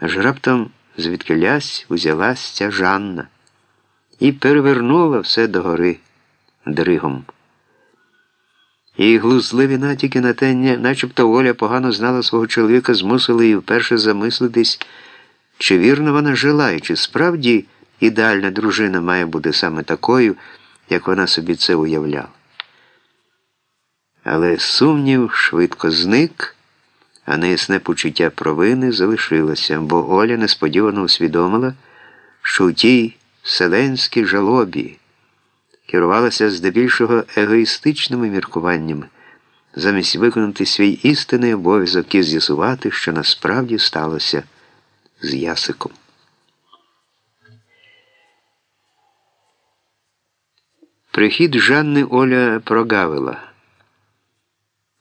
Аж раптом звідкилясь узялась ця Жанна і перевернула все догори дригом. Її глузливі натяки на те, начебто Оля погано знала свого чоловіка, змусили її вперше замислитись, чи вірно вона жила, і чи справді ідеальна дружина має бути саме такою, як вона собі це уявляла. Але сумнів швидко зник, а неясне почуття провини залишилося, бо Оля несподівано усвідомила, що у тій вселенській жалобі керувалася здебільшого егоїстичними міркуваннями, замість виконати свій істинний обов'язок і з'ясувати, що насправді сталося з Ясиком. Прихід Жанни Оля прогавила.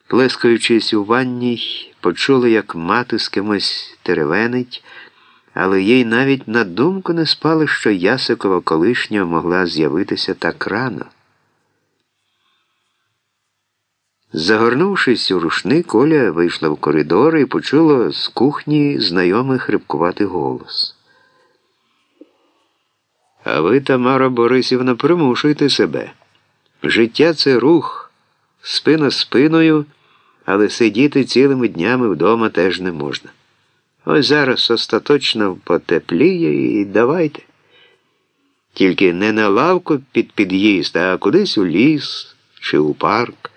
Плескаючись у ванній, почула, як мати з кимось теревенить, але їй навіть на думку не спало, що Ясикова колишня могла з'явитися так рано. Загорнувшись у рушник, Оля вийшла в коридор і почула з кухні знайомий хрипкуватий голос. А ви, Тамара Борисівна, примушуйте себе. Життя це рух, спина спиною, але сидіти цілими днями вдома теж не можна. Ось зараз остаточно потепліє і давайте. Тільки не на лавку під під'їзд, а кудись у ліс чи у парк.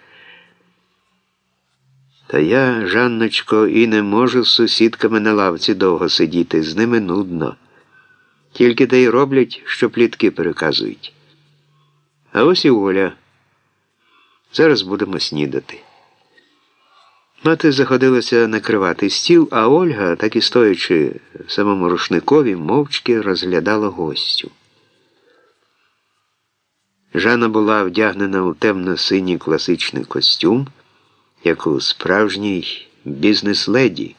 Та я, Жанночко, і не можу з сусідками на лавці довго сидіти, з ними нудно. Тільки те й роблять, що плітки переказують. А ось і Оля. Зараз будемо снідати. Мати заходилася накривати стіл, а Ольга, так і стоячи самому рушникові, мовчки розглядала гостю. Жанна була вдягнена у темно-синій класичний костюм, як у справжній бізнес-леді,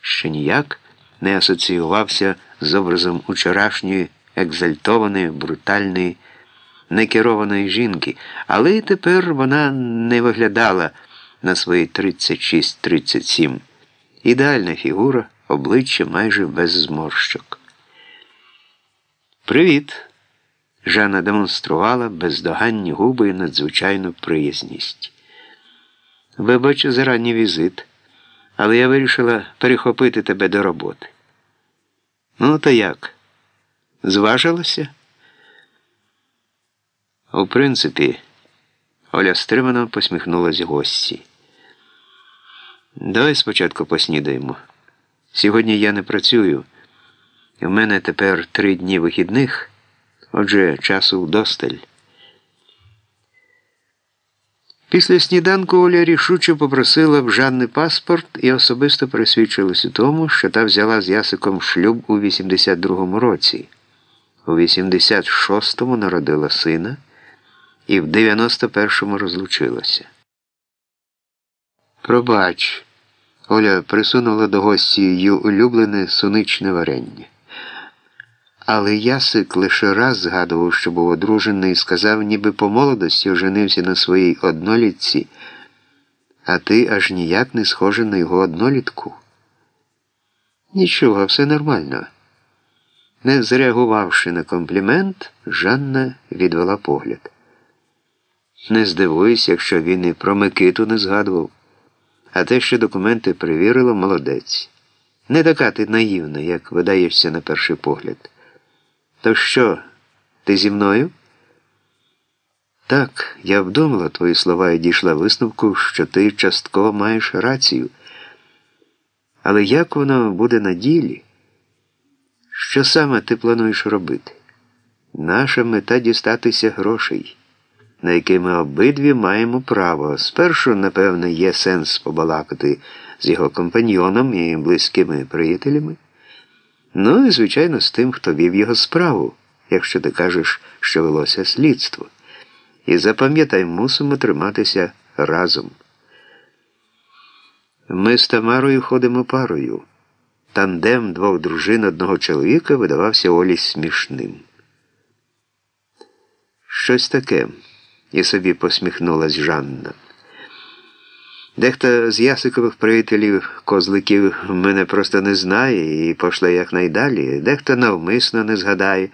що ніяк не асоціювався з образом учорашньої екзальтованої, брутальної, некерованої жінки, але й тепер вона не виглядала на свої 36-37. Ідеальна фігура, обличчя майже без зморщок. Привіт! Жанна демонструвала бездоганні губи і надзвичайну приязність. Вибач за ранній візит, але я вирішила перехопити тебе до роботи. Ну, то як? Зважилася? У принципі, Оля стримано посміхнулася гості. Давай спочатку поснідаємо. Сьогодні я не працюю. У мене тепер три дні вихідних, отже, часу вдосталь. Після сніданку Оля рішуче попросила в Жанни паспорт і особисто присвідчилась у тому, що та взяла з Ясиком шлюб у 82-му році. У 86-му народила сина і в 91-му розлучилася. Пробач, Оля присунула до гості її улюблене суничне варення. Але Ясик лише раз згадував, що був одружений, і сказав, ніби по молодості оженився на своїй однолітці, а ти аж ніяк не схожа на його однолітку. Нічого, все нормально. Не зреагувавши на комплімент, Жанна відвела погляд. Не здивуюся, якщо він і про Микиту не згадував. А те, що документи перевірило, молодець. Не така ти наївна, як видаєшся на перший погляд. То що, ти зі мною? Так, я вдумала твої слова і дійшла висновку, що ти частково маєш рацію. Але як воно буде на ділі? Що саме ти плануєш робити? Наша мета дістатися грошей на який ми обидві маємо право. Спершу, напевне, є сенс побалакати з його компаньйоном і близькими приятелями. Ну і, звичайно, з тим, хто вів його справу, якщо ти кажеш, що велося слідство. І запам'ятай, мусимо триматися разом. Ми з Тамарою ходимо парою. Тандем двох дружин одного чоловіка видавався Олі смішним. Щось таке і собі посміхнулась Жанна. Дехто з ясикових приятелів козликів мене просто не знає і пошле якнайдалі, дехто навмисно не згадає.